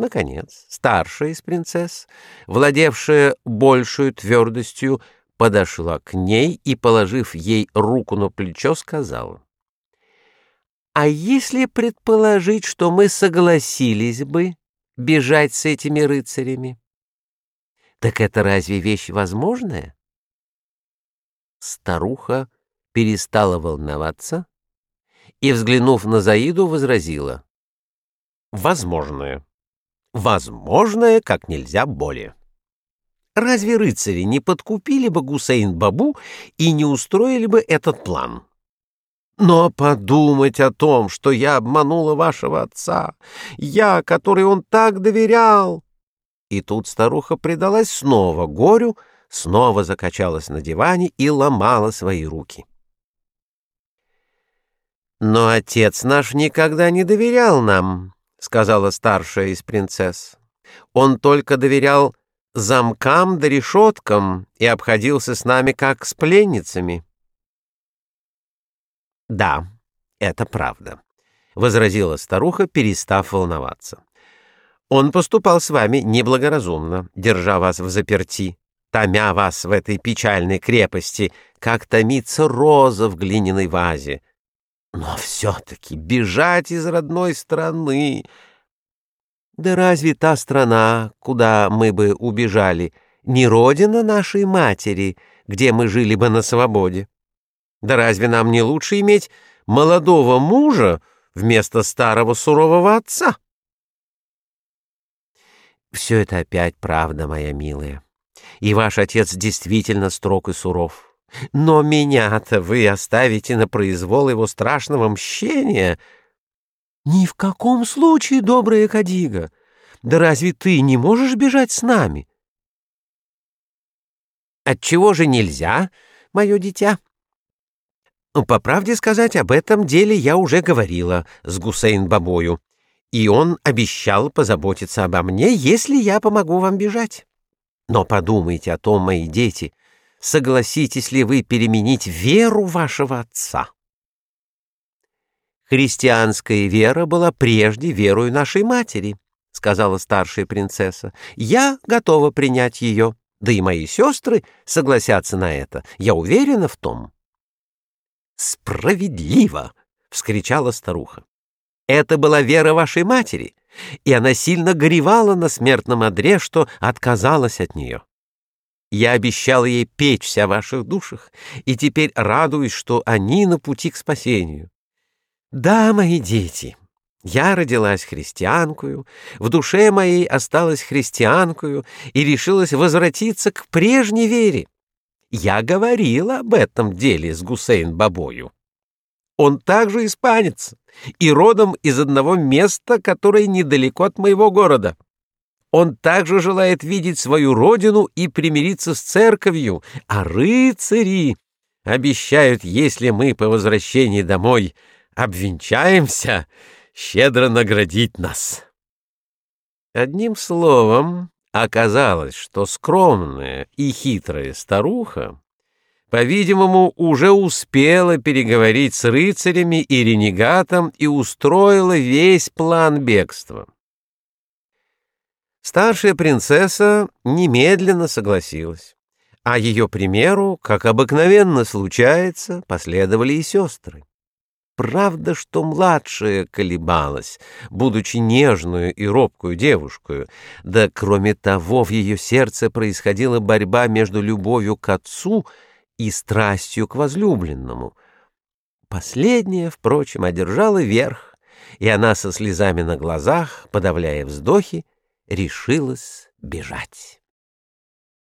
Наконец, старшая из принцесс, владевшая большую твердостью, подошла к ней и, положив ей руку на плечо, сказала, «А если предположить, что мы согласились бы бежать с этими рыцарями, так это разве вещь возможная?» Старуха перестала волноваться и, взглянув на Заиду, возразила, «Возможное. Возможное как нельзя более». Разве рыцари не подкупили бы Гусейн-Бабу и не устроили бы этот план? Но подумать о том, что я обманула вашего отца, я, который он так доверял. И тут старуха предалась снова горю, снова закачалась на диване и ломала свои руки. Но отец наш никогда не доверял нам, сказала старшая из принцесс. Он только доверял замкам да решеткам и обходился с нами как с пленницами. Да, это правда, возразила старуха, перестав волноваться. Он поступал с вами неблагоразумно, держа вас в заперти, томя вас в этой печальной крепости, как томится роза в глиняной вазе. Но все-таки бежать из родной страны да разве та страна, куда мы бы убежали, не родина нашей матери, где мы жили бы на свободе? Да разве нам не лучше иметь молодого мужа вместо старого сурового отца? Все это опять правда, моя милая. И ваш отец действительно строг и суров. Но меня-то вы оставите на произвол его страшного мщения — ни в каком случае, добрая Кадига. Да разве ты не можешь бежать с нами? Отчего же нельзя, мое дитя? По правде сказать, об этом деле я уже говорила с Гусейн-бабою, и он обещал позаботиться обо мне, если я помогу вам бежать. Но подумайте о том, мои дети, согласитесь ли вы переменить веру вашего отца? Христианская вера была прежде верою нашей матери, сказала старшая принцесса. Я готова принять ее, да и мои сестры согласятся на это. Я уверена в том. Справедливо, вскричала старуха. Это была вера вашей матери, и она сильно горевала на смертном одре, что отказалась от нее. Я обещала ей печься о ваших душах, и теперь радуюсь, что они на пути к спасению. Да, мои дети, я родилась христианкою, в душе моей осталась христианкою и решилась возвратиться к прежней вере. Я говорила об этом деле с Гусейн-бабою. Он также испанец и родом из одного места, которое недалеко от моего города. Он также желает видеть свою родину и примириться с церковью, а рыцари обещают, если мы по возвращении домой обвенчаемся, щедро наградить нас. Одним словом, оказалось, что скромная и хитрая старуха, по-видимому, уже успела переговорить с рыцарями и ренегатом и устроила весь план бегства. Старшая принцесса немедленно согласилась, а ее примеру, как обыкновенно случается, последовали и сестры. Правда, что младшая колебалась, будучи нежную и робкую девушкой, да кроме того в ее сердце происходила борьба между любовью к отцу и страстью к возлюбленному. Последняя, впрочем, одержала верх, и она со слезами на глазах, подавляя вздохи, решилась бежать.